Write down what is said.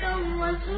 خَلْقًا وَسُورًا